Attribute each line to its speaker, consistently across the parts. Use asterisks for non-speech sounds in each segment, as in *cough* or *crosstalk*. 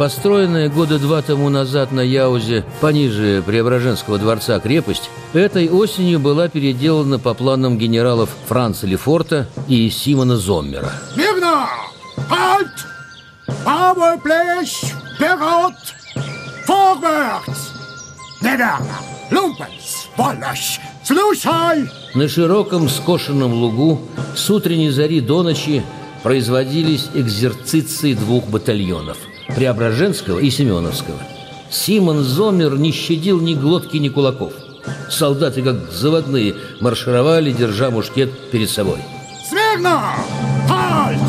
Speaker 1: Построенная года два тому назад на Яузе, пониже Преображенского дворца крепость, этой осенью была переделана по планам генералов Франца Лефорта и Симона Зоммера.
Speaker 2: Мирно! Halt! Правый плечь! Вперед! Vorwärts! Неверно! Lumpen! Сволочь! Слушай!
Speaker 1: На широком скошенном лугу с утренней зари до ночи производились экзерциции двух батальонов – Преображенского и Семеновского. Симон Зомер не щадил ни глотки, ни кулаков. Солдаты, как заводные, маршировали, держа мушкет перед собой.
Speaker 2: Смирно! Halt!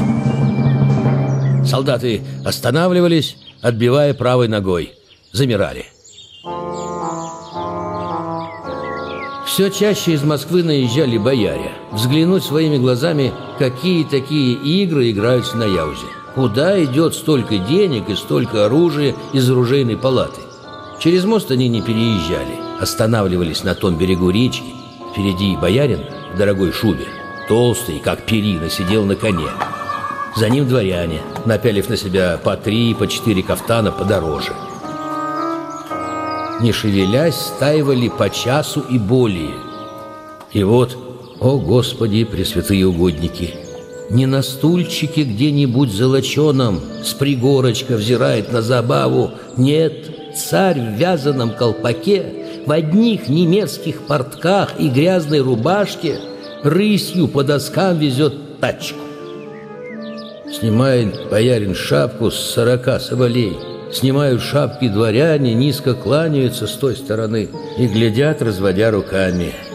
Speaker 1: Солдаты останавливались, отбивая правой ногой. Замирали. Все чаще из Москвы наезжали бояре. Взглянуть своими глазами, какие такие игры играются на Яузе. Куда идет столько денег и столько оружия из оружейной палаты? Через мост они не переезжали, останавливались на том берегу речки. Впереди боярин в дорогой шубе, толстый, как перина, сидел на коне. За ним дворяне, напялив на себя по три, по четыре кафтана подороже. Не шевелясь, стаивали по часу и более. И вот, о Господи, пресвятые угодники, не на стульчике где-нибудь золоченом С пригорочка взирает на забаву. Нет, царь в вязаном колпаке В одних немецких портках и грязной рубашке Рысью по доскам везет тачку. Снимает боярин шапку с сорока соболей. Снимают шапки дворяне, низко кланяются с той стороны И глядят, разводя руками –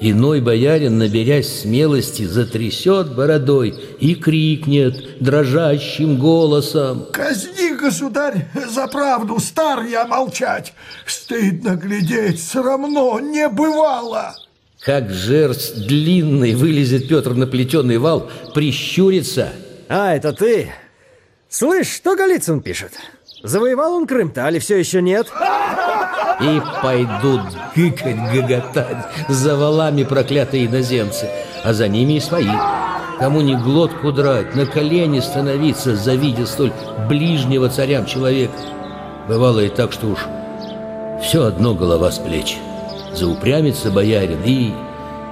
Speaker 1: Иной боярин, наберясь смелости, затрясет бородой и крикнет дрожащим голосом.
Speaker 3: «Казни, государь, за правду, стар я молчать! Стыдно глядеть, срамно, не бывало!»
Speaker 1: Как жерсть длинный вылезет Петр на плетеный вал, прищурится.
Speaker 4: А, это ты? Слышь, что Голицын пишет? Завоевал он Крым-то, али все еще нет? *laughs*
Speaker 1: И пойдут гыкать, гоготать За валами проклятые иноземцы А за ними и свои. Кому не глотку драть, на колени становиться Завидя столь ближнего царям человека. Бывало и так, что уж Все одно голова с плеч. Заупрямится боярин и,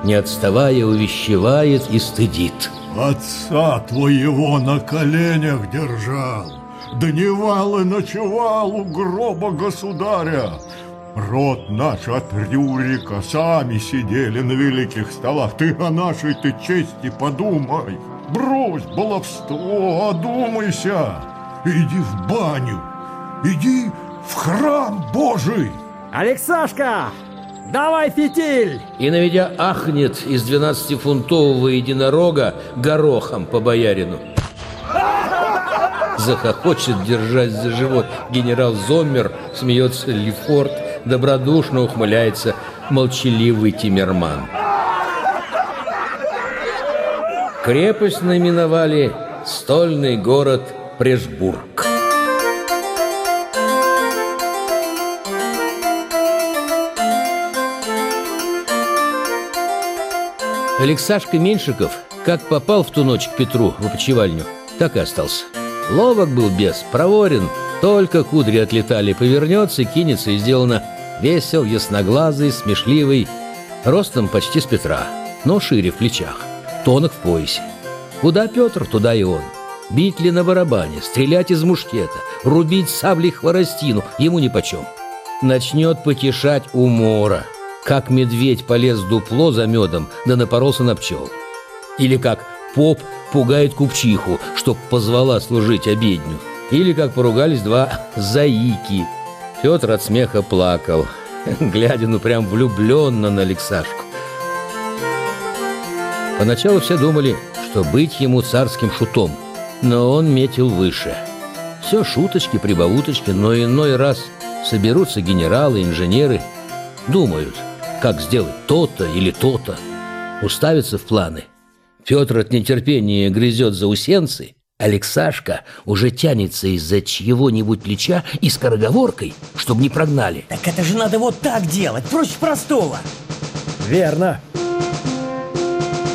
Speaker 1: не отставая, увещевает и стыдит.
Speaker 3: Отца твоего на коленях держал Дневал и ночевал у гроба государя Род наш от Рюрика сами сидели на великих столах. Ты о нашей ты чести подумай. Брось баловство, одумайся. Иди в баню, иди в храм Божий.
Speaker 4: Алексашка, давай фитиль!
Speaker 1: И наведя ахнет из двенадцатифунтового единорога горохом по боярину. Захохочет, держась за живот, генерал Зоммер, смеется Лефорт, добродушно ухмыляется молчаливый Тимерман. Крепость наименовали стольный город Прешбург. Алексашка Меньшиков, как попал в ту ночь к Петру в опочивальню, так и остался. Ловок был без, проворен, только кудри отлетали, повернется, кинется и сделано Весел, ясноглазый, смешливый, ростом почти с Петра, но шире в плечах, тонок в поясе. Куда Петр, туда и он. Бить ли на барабане, стрелять из мушкета, рубить саблей хворостину, ему нипочем. Начнет потешать умора, как медведь полез в дупло за медом, да напоролся на пчел. Или как поп пугает купчиху, чтоб позвала служить обедню. Или как поругались два *laughs* заики – Петр от смеха плакал, *laughs* глядя ну прям влюбленно на Алексашку. Поначалу все думали, что быть ему царским шутом, но он метил выше. Все шуточки, прибауточки, но иной раз соберутся генералы, инженеры, думают, как сделать то-то или то-то, уставятся в планы. Петр от нетерпения грызет за усенцы, Алексашка уже тянется из-за чьего-нибудь плеча и скороговоркой, чтобы не прогнали.
Speaker 5: Так это же надо вот так делать, проще простого.
Speaker 4: Верно.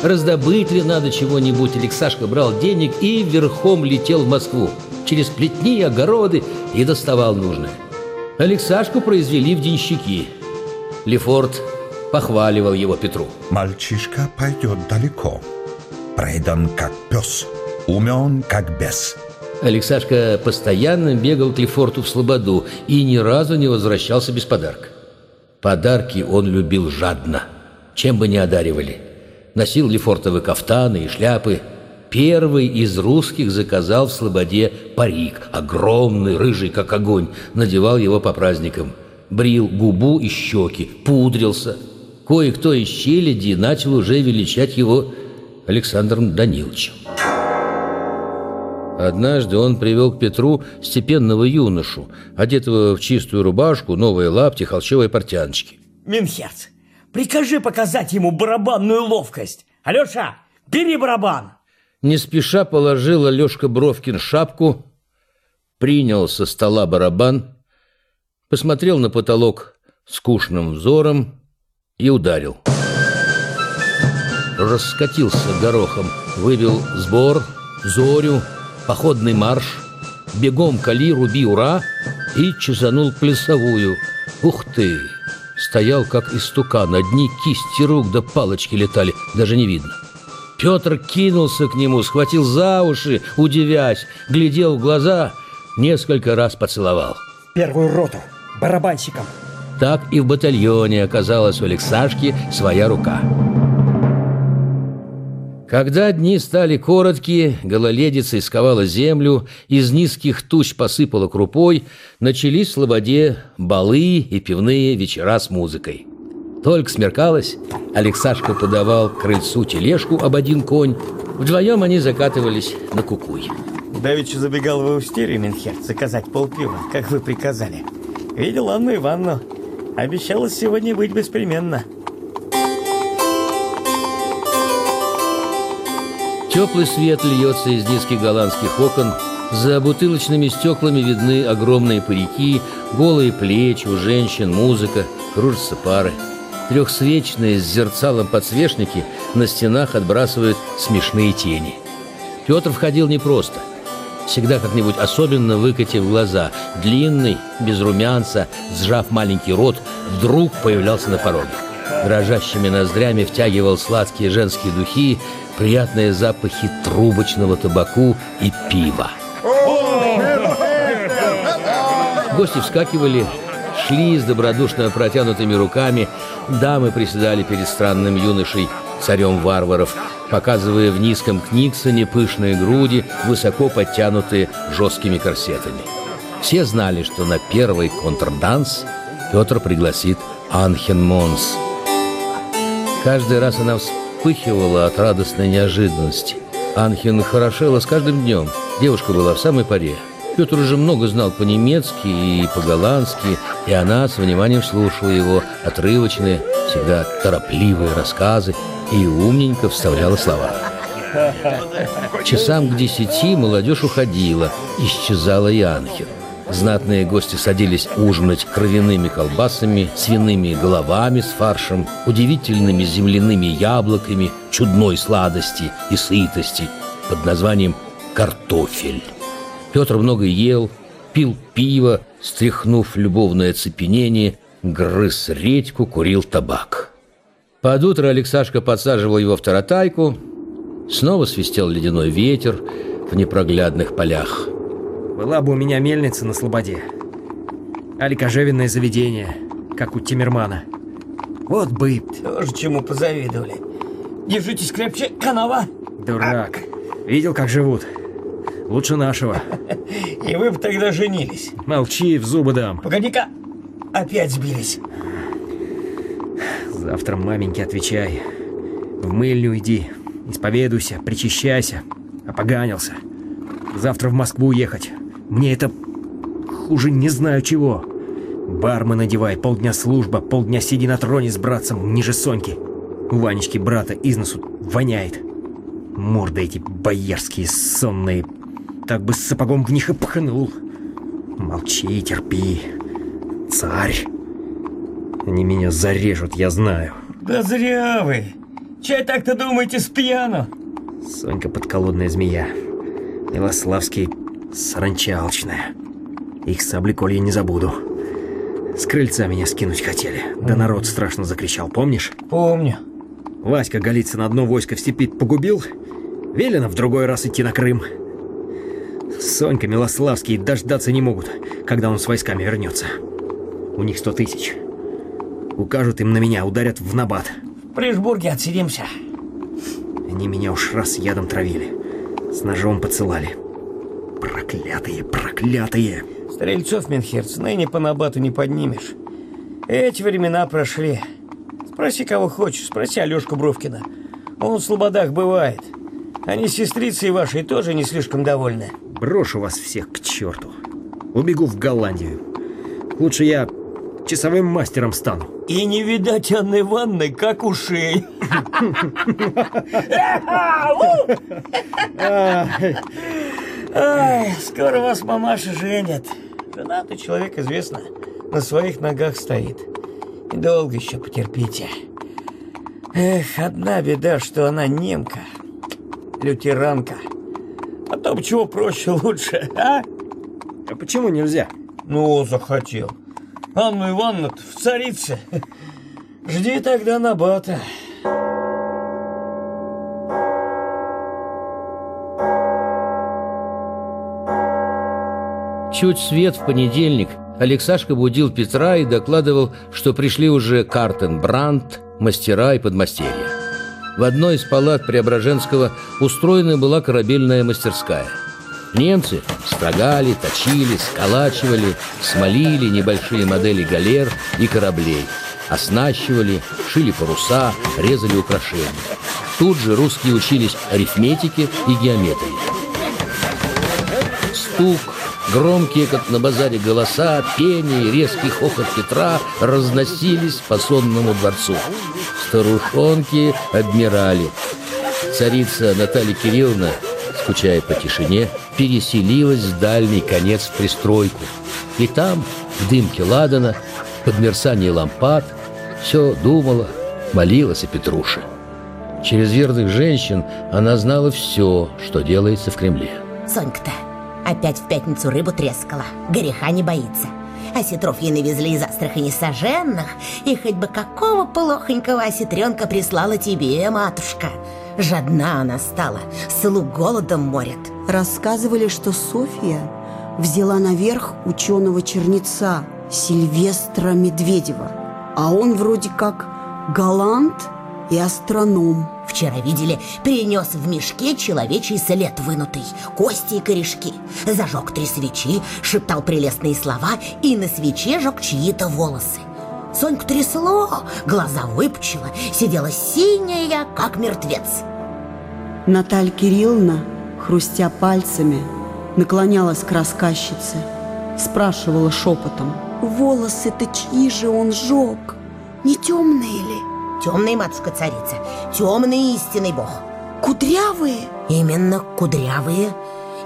Speaker 1: Раздобыть ли надо чего-нибудь, Алексашка брал денег и верхом летел в Москву. через плетни и огороды и доставал нужное. Алексашку произвели в денщики. Лефорт похваливал его Петру.
Speaker 6: Мальчишка пойдет далеко. Предан как пес, умен как бес.
Speaker 1: Алексашка постоянно бегал к Лефорту в Слободу и ни разу не возвращался без подарка. Подарки он любил жадно, чем бы ни одаривали. Носил Лефортовы кафтаны и шляпы. Первый из русских заказал в Слободе парик, огромный, рыжий, как огонь, надевал его по праздникам. Брил губу и щеки, пудрился. Кое-кто из челяди начал уже величать его Александром Даниловичем. Однажды он привел к Петру степенного юношу, одетого в чистую рубашку, новые лапти, холщовые портяночки.
Speaker 5: Минхерц, прикажи показать ему барабанную ловкость. Алеша, бери барабан.
Speaker 1: Не спеша положил Алешка Бровкин шапку, принял со стола барабан, посмотрел на потолок скучным взором и ударил. Раскатился горохом, выбил сбор, зорю, походный марш, бегом кали, руби, ура, и чесанул плясовую. Ух ты! Стоял, как истукан, одни кисти рук да палочки летали, даже не видно. Петр кинулся к нему, схватил за уши, удивясь, глядел в глаза, несколько раз поцеловал.
Speaker 5: Первую роту, барабанщиком.
Speaker 1: Так и в батальоне оказалась у Алексашки своя рука. Когда дни стали короткие, гололедица исковала землю, из низких туч посыпала крупой, начались в Слободе балы и пивные вечера с музыкой. Только смеркалось, Алексашка подавал к крыльцу тележку об один конь. Вдвоем они закатывались на кукуй.
Speaker 5: Давича забегал в Аустерию, Минхерц, заказать полпива, как вы приказали. Видел Анну Ивановну. Обещалась сегодня быть беспременно.
Speaker 1: Теплый свет льется из низких голландских окон. За бутылочными стеклами видны огромные парики, голые плечи у женщин, музыка, кружатся пары. Трехсвечные с зерцалом подсвечники на стенах отбрасывают смешные тени. Петр входил непросто. Всегда как-нибудь особенно выкатив глаза. Длинный, без румянца, сжав маленький рот, вдруг появлялся на пороге. Дрожащими ноздрями втягивал сладкие женские духи, приятные запахи трубочного табаку и пива. Гости вскакивали, шли с добродушно протянутыми руками, дамы приседали перед странным юношей, царем варваров, показывая в низком книгсоне пышные груди, высоко подтянутые жесткими корсетами. Все знали, что на первый контрданс Петр пригласит Анхен Монс. Каждый раз она вспыхивала от радостной неожиданности. Анхин хорошела с каждым днем. Девушка была в самой паре. Петр уже много знал по-немецки и по-голландски, и она с вниманием слушала его отрывочные, всегда торопливые рассказы и умненько вставляла слова. Часам к десяти молодежь уходила, исчезала и Анхин. Знатные гости садились ужинать кровяными колбасами, свиными головами с фаршем, удивительными земляными яблоками, чудной сладости и сытости под названием «картофель». Петр много ел, пил пиво, стряхнув любовное цепенение, грыз редьку, курил табак. Под утро Алексашка подсаживал его в таратайку, снова свистел ледяной ветер в непроглядных полях.
Speaker 4: Была бы у меня мельница на Слободе. Али кожевенное заведение, как у Тимирмана. Вот бы...
Speaker 5: Тоже чему позавидовали. Держитесь крепче, канава.
Speaker 4: Дурак. Видел, как живут? Лучше нашего. *laughs*
Speaker 5: И вы бы тогда женились.
Speaker 4: Молчи, в зубы дам.
Speaker 5: Погоди-ка, опять сбились.
Speaker 4: Завтра маменьке отвечай. В мыльню иди, исповедуйся, причащайся. Опоганился. Завтра в Москву ехать. Мне это хуже не знаю чего. Бармен надевай, полдня служба, полдня сиди на троне с братцем ниже Соньки. У Ванечки брата из носу воняет. Морды эти боярские сонные. Так бы с сапогом в них и пхнул. Молчи, терпи. Царь. Они меня зарежут, я знаю.
Speaker 5: Да зря вы. Чай так-то думаете с пьяну?
Speaker 4: Сонька подколодная змея. Милославский Саранча алчная. Их сабли колья не забуду. С крыльца меня скинуть хотели. Да народ страшно закричал, помнишь?
Speaker 5: Помню.
Speaker 4: Васька Голицын одно войско в степи погубил, велено в другой раз идти на Крым. Сонька Милославский дождаться не могут, когда он с войсками вернется. У них сто тысяч. Укажут им на меня, ударят в набат.
Speaker 5: В Пришбурге отсидимся.
Speaker 4: Они меня уж раз ядом травили. С ножом поцелали. Проклятые, проклятые!
Speaker 5: Стрельцов, Менхерц, ныне по набату не поднимешь. Эти времена прошли. Спроси, кого хочешь, спроси Алешку Бровкина. Он в слободах бывает. Они с сестрицей вашей тоже не слишком довольны.
Speaker 4: Брошу вас всех к черту. Убегу в Голландию. Лучше я часовым мастером стану.
Speaker 5: И не видать Анны Ивановны, как ушей. *laughs* Ай, скоро вас мамаша женят. Женатый человек, известно, на своих ногах стоит. И долго еще потерпите. Эх, одна беда, что она немка, лютеранка. А то бы чего проще лучше, а?
Speaker 4: А почему нельзя?
Speaker 5: Ну, захотел. Анну Ивановну в царице. Жди тогда набата.
Speaker 1: Чуть свет в понедельник Алексашка будил Петра и докладывал, что пришли уже Картен Брандт, мастера и подмастерья. В одной из палат Преображенского устроена была корабельная мастерская. Немцы строгали, точили, сколачивали, смолили небольшие модели галер и кораблей, оснащивали, шили паруса, резали украшения. Тут же русские учились арифметике и геометрии. Стук, Громкие, как на базаре, голоса, пение и резкий хохот Петра разносились по сонному дворцу. Старушонки обмирали. Царица Наталья Кирилловна, скучая по тишине, переселилась в дальний конец в пристройку. И там, в дымке ладана, под мерцание лампад, все думала, молилась о Петруше. Через верных женщин она знала все, что делается в Кремле.
Speaker 7: Сонька-то опять в пятницу рыбу трескала, греха не боится. Осетров ей навезли из Астрахани соженных, и хоть бы какого плохонького осетренка прислала тебе, матушка. Жадна она стала, слуг голодом морят.
Speaker 8: Рассказывали, что Софья взяла наверх ученого черница Сильвестра Медведева, а он вроде как галант и астроном.
Speaker 7: Вчера видели, принес в мешке человечий след вынутый, кости и корешки. Зажег три свечи, шептал прелестные слова и на свече жег чьи-то волосы. Соньку трясло, глаза выпучила, сидела синяя, как мертвец.
Speaker 8: Наталья Кирилловна, хрустя пальцами, наклонялась к рассказчице, спрашивала шепотом. «Волосы-то чьи же он жег? Не темные ли?»
Speaker 7: Темная матушка-царица, темный истинный бог.
Speaker 8: Кудрявые?
Speaker 7: Именно кудрявые.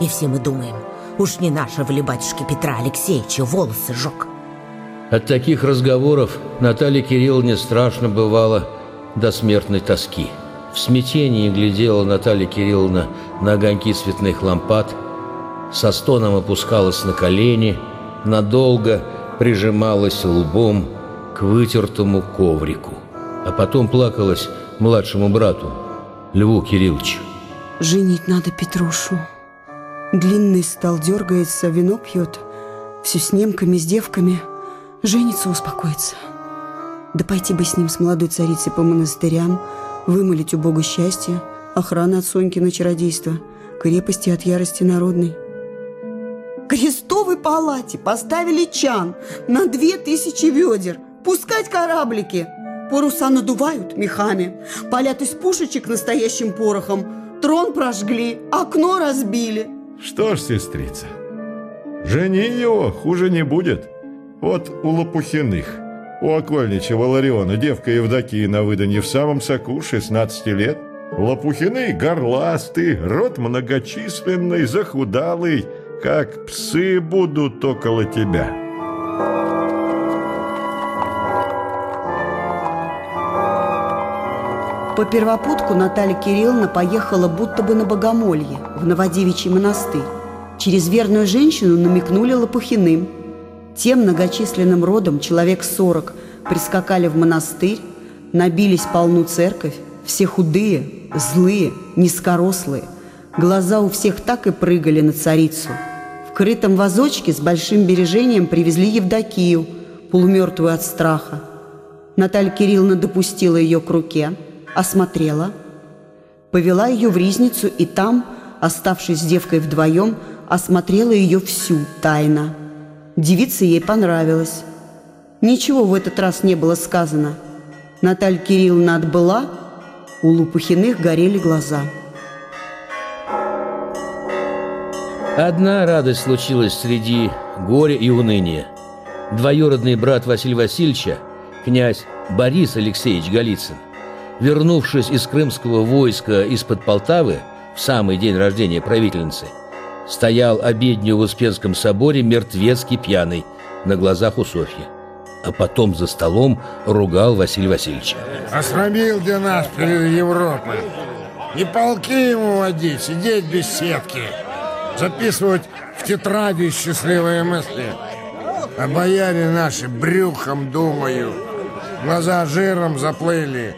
Speaker 7: И все мы думаем, уж не нашего ли батюшки Петра Алексеевича волосы жег.
Speaker 1: От таких разговоров Наталье Кирилловне страшно бывало до смертной тоски. В смятении глядела Наталья Кирилловна на огоньки цветных лампад, со стоном опускалась на колени, надолго прижималась лбом к вытертому коврику а потом плакалась младшему брату, Льву Кирилловичу.
Speaker 8: Женить надо Петрушу. Длинный стал, дергается, вино пьет. Все с немками, с девками. Женится, успокоится. Да пойти бы с ним, с молодой царицей по монастырям, вымолить у Бога счастье, охрана от Сонькина чародейства, крепости от ярости народной. Крестовой палате поставили чан на две тысячи ведер. Пускать кораблики – Паруса надувают мехами, палят из пушечек настоящим порохом, трон прожгли, окно разбили.
Speaker 3: Что ж, сестрица, жени его, хуже не будет. Вот у Лопухиных, у окольничьего Лариона, девка Евдокия на выданье в самом соку 16 лет. Лопухины горластый, рот многочисленный, захудалый, как псы будут около тебя».
Speaker 8: По первопутку Наталья Кирилловна поехала будто бы на Богомолье, в Новодевичий монастырь. Через верную женщину намекнули Лопухиным. Тем многочисленным родом человек сорок прискакали в монастырь, набились полну церковь, все худые, злые, низкорослые. Глаза у всех так и прыгали на царицу. В крытом вазочке с большим бережением привезли Евдокию, полумертвую от страха. Наталья Кирилловна допустила ее к руке, осмотрела, повела ее в ризницу и там, оставшись с девкой вдвоем, осмотрела ее всю тайно. Девица ей понравилась. Ничего в этот раз не было сказано. Наталья Кирилловна отбыла, у Лупухиных горели глаза.
Speaker 1: Одна радость случилась среди горя и уныния. Двоюродный брат Василия Васильевича, князь Борис Алексеевич Голицын, вернувшись из крымского войска из-под Полтавы в самый день рождения правительницы, стоял обедню в Успенском соборе мертвецкий пьяный на глазах у Софьи. А потом за столом ругал Василия Васильевича.
Speaker 2: Осрамил для нас перед Европой. Не полки ему водить, сидеть без сетки. Записывать в тетради счастливые мысли. А бояре наши брюхом думают. Глаза жиром заплыли.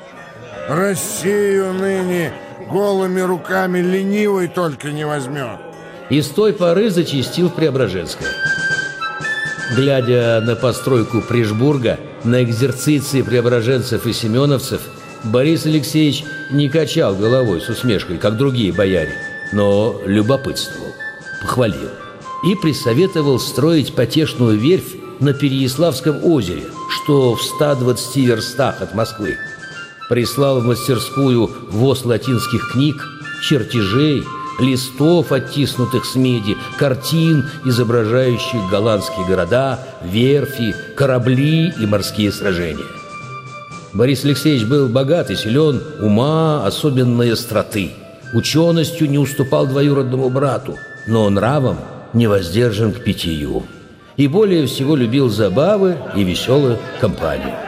Speaker 2: Россию ныне голыми руками ленивый только не возьмет.
Speaker 1: И с той поры зачистил Преображенское. Глядя на постройку Прижбурга, на экзерциции преображенцев и семеновцев, Борис Алексеевич не качал головой с усмешкой, как другие бояре, но любопытствовал, похвалил и присоветовал строить потешную верфь на Переяславском озере, что в 120 верстах от Москвы. Прислал в мастерскую воз латинских книг, чертежей – листов, оттиснутых с меди, картин, изображающих голландские города, верфи, корабли и морские сражения. Борис Алексеевич был богат и силен, ума, особенной остроты. Ученостью не уступал двоюродному брату, но нравом не воздержан к питью. И более всего любил забавы и веселую компанию.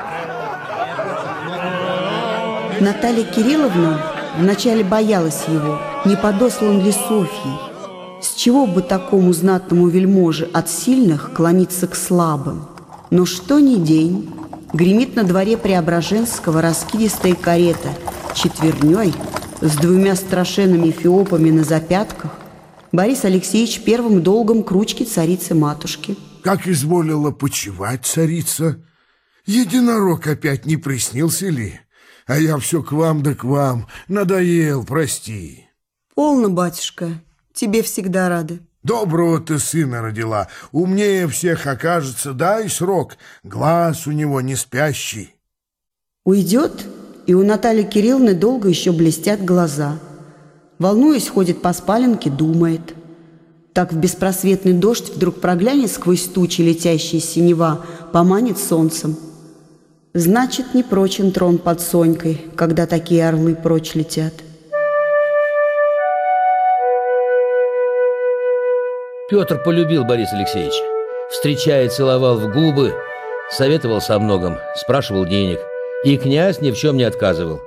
Speaker 8: Наталья Кирилловна вначале боялась его – не подослан ли Софьей? С чего бы такому знатному вельможе от сильных клониться к слабым? Но что ни день, гремит на дворе Преображенского раскидистая карета четверней с двумя страшенными фиопами на запятках. Борис Алексеевич первым долгом к ручке царицы-матушки.
Speaker 2: Как изволила почевать царица? Единорог опять не приснился ли? А я все к вам да к вам. Надоел, прости.
Speaker 8: Полно, батюшка, тебе всегда рады.
Speaker 2: Доброго ты сына родила, умнее всех окажется, дай срок, глаз у него не спящий.
Speaker 8: Уйдет, и у Натальи Кирилловны долго еще блестят глаза. Волнуясь, ходит по спаленке, думает. Так в беспросветный дождь вдруг проглянет сквозь тучи летящие синева, поманит солнцем. Значит, не прочен трон под Сонькой, когда такие орлы прочь летят.
Speaker 1: Петр полюбил Бориса Алексеевича. Встречая, целовал в губы, советовался о многом, спрашивал денег. И князь ни в чем не отказывал.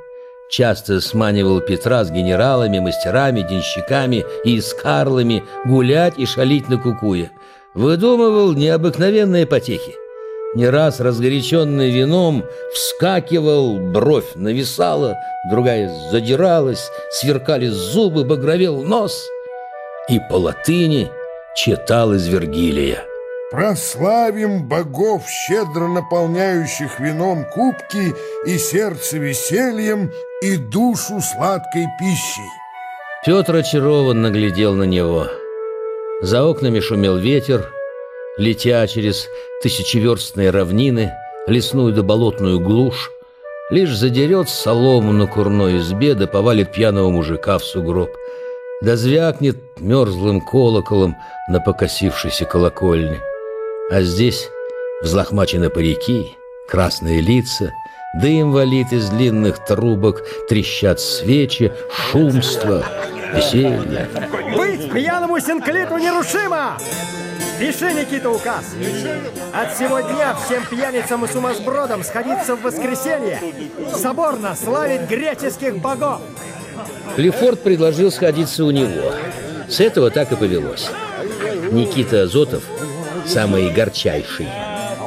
Speaker 1: Часто сманивал Петра с генералами, мастерами, денщиками и скарлами гулять и шалить на кукуе. Выдумывал необыкновенные потехи. Не раз разгоряченный вином вскакивал, бровь нависала, другая задиралась, сверкали зубы, багровел нос. И по латыни – читал из Вергилия.
Speaker 2: Прославим богов, щедро наполняющих вином кубки и сердце весельем, и душу сладкой пищей.
Speaker 1: Петр очарованно глядел на него. За окнами шумел ветер, летя через тысячеверстные равнины, лесную да болотную глушь, лишь задерет солому на курной избе да повалит пьяного мужика в сугроб – да звякнет мерзлым колоколом на покосившейся колокольне. А здесь взлохмачены парики, красные лица, дым валит из длинных трубок, трещат свечи, шумство, веселье.
Speaker 9: Быть пьяному синклиту нерушимо! Пиши, Никита, указ. От сего дня всем пьяницам и сумасбродам сходиться в воскресенье, соборно славить греческих богов.
Speaker 1: Лефорт предложил сходиться у него. С этого так и повелось. Никита Азотов, самый горчайший,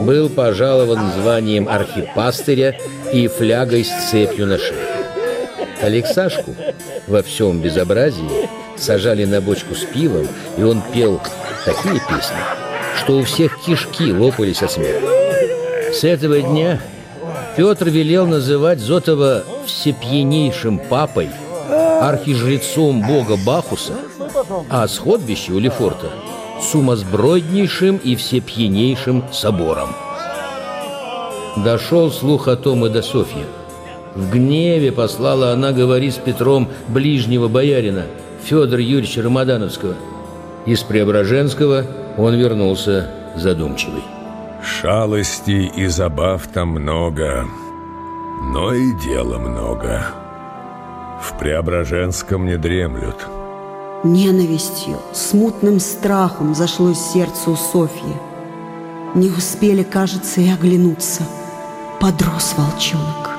Speaker 1: был пожалован званием архипастыря и флягой с цепью на шее. Алексашку во всем безобразии сажали на бочку с пивом, и он пел такие песни, что у всех кишки лопались от смеха. С этого дня Петр велел называть Зотова всепьянейшим папой, архижрецом бога Бахуса, а сходбище у Лефорта сумасброднейшим и всепьянейшим собором. Дошел слух о том и до Софьи. В гневе послала она говорить с Петром ближнего боярина Федора Юрьевича Рамадановского. Из Преображенского он вернулся задумчивый.
Speaker 10: Шалостей и забав там много, но и дела много. В Преображенском не дремлют.
Speaker 8: Ненавистью, смутным страхом зашлось сердце у Софьи. Не успели, кажется, и оглянуться. Подрос волчонок.